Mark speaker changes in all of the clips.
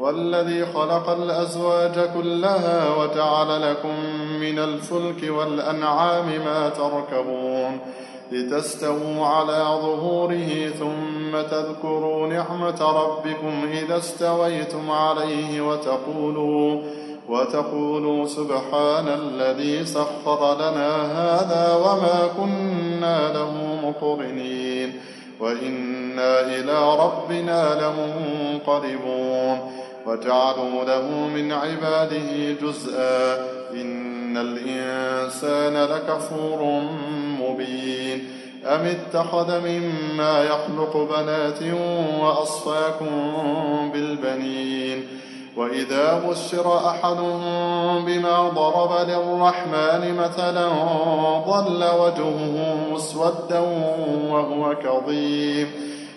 Speaker 1: والذي خلق الأزواج كلها وجعل لكم من الفلك والأنعام ما تركبون لتستووا على ظهوره ثم تذكروا نعمة ربكم إذا استويتم عليه وتقولوا وتقولوا سبحان الذي سخر لنا هذا وما كنا له مقرنين وإنا إلى ربنا لمنقلبون وجعلوا له من عباده جزءا إن الإنسان لكفور مبين أم اتخذ مما يخلق بنات وأصفاكم بالبنين وإذا بشر أحدهم بما ضرب للرحمن مثلا ظل وجهه مسودا وهو كظيم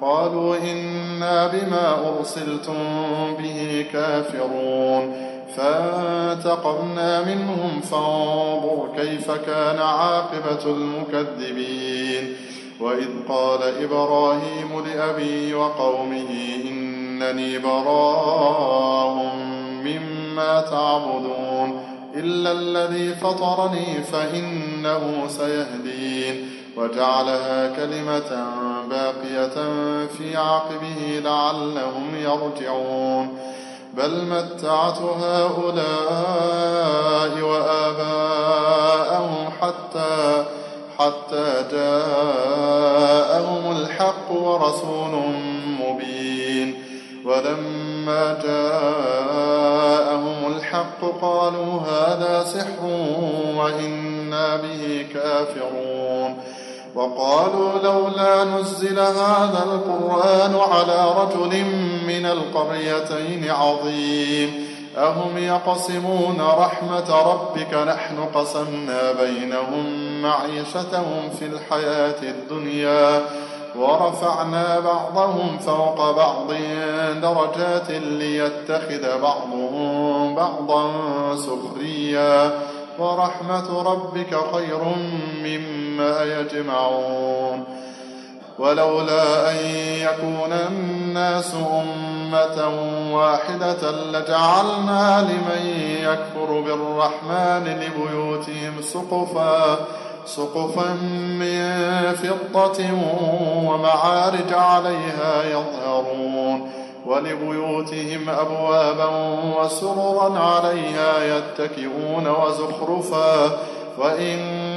Speaker 1: قالوا إنا بما أرسلتم به كافرون. فانتقمنا منهم فانظر كيف كان عاقبة المكذبين. وإذ قال إبراهيم لأبي وقومه إنني براء مما تعبدون. إلا الذي فطرني فإنه سيهدين. وجعلها كلمة باقية في عقبه لعلهم يرجعون. بل متعت هؤلاء وآباءهم حتى حتى جاءهم الحق ورسول مبين. ولما جاءهم الحق قالوا هذا سحر وإنا به كافرون. وقالوا لولا نزل هذا القرآن على رجل من القريتين عظيم. أهم يقسمون رحمة ربك نحن قسمنا بينهم معيشتهم في الحياة الدنيا ورفعنا بعضهم فوق بعض درجات ليتخذ بعضهم بعضا سخريا. ورحمة ربك خير مما يجمعون ولولا أن يكون الناس أمة واحدة لجعلنا لمن يكفر بالرحمن لبيوتهم سقفا سقفا من فضة ومعارج عليها يظهرون ولبيوتهم أبوابا وسررا عليها يتكئون وزخرفا وإن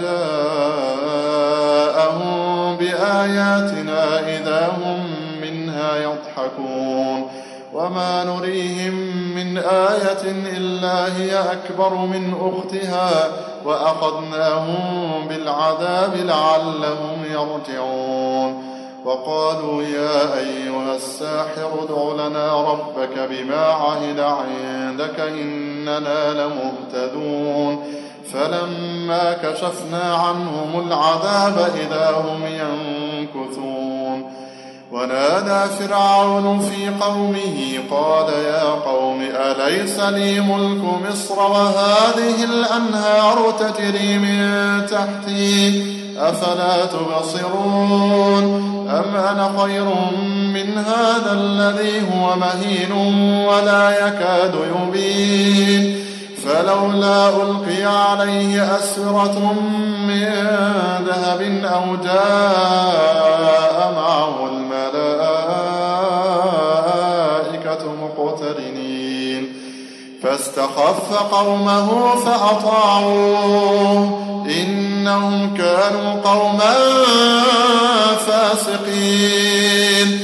Speaker 1: جاءهم بآياتنا إذا هم منها يضحكون وما نريهم من آية إلا هي أكبر من أختها وأخذناهم بالعذاب لعلهم يرجعون وقالوا يا أيها الساحر ادع لنا ربك بما عهد عندك إننا لمهتدون فلما كشفنا عنهم العذاب إذا هم ينكثون. ونادى فرعون في قومه قال يا قوم أليس لي ملك مصر وهذه الأنهار تجري من تحتي؟ أفلا تبصرون؟ أم أنا خير من هذا الذي هو مهين ولا يكاد يبين؟ فلولا ألقي عليه أسرة من ذهب أو جاء معه الملائكة مقترنين. فاستخف قومه فأطاعوه. إنهم كانوا قوما فاسقين.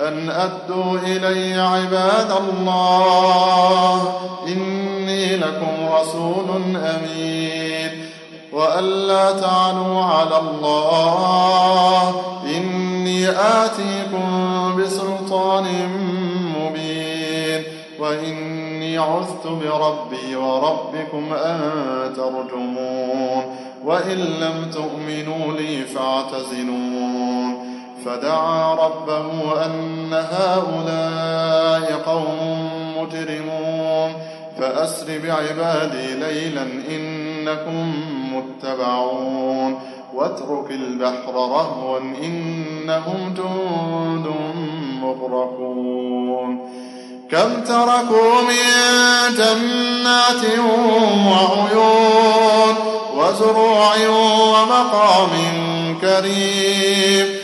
Speaker 1: أن أدوا إلي عباد الله. إني لكم رسول أمين. وألا تعلوا على الله. إني آتيكم بسلطان مبين. وإني عذت بربي وربكم أن ترجمون. وإن لم تؤمنوا لي فاعتزلون. فدعا ربه أن هؤلاء قوم مجرمون. فأسر بعبادي ليلا إنكم متبعون. واترك البحر رهوا إنهم جند مغرقون. كم تركوا من جنات وعيون وزروع ومقام كريم.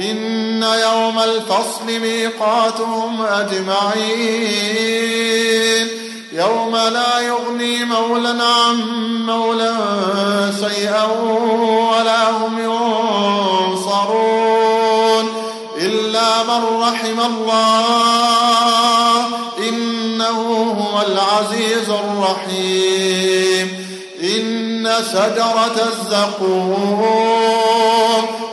Speaker 1: إن يوم الفصل ميقاتهم أجمعين. يوم لا يغني مولا عن مولا شيئا ولا هم ينصرون. إلا من رحم الله إنه هو العزيز الرحيم. إن شجرة الزقوم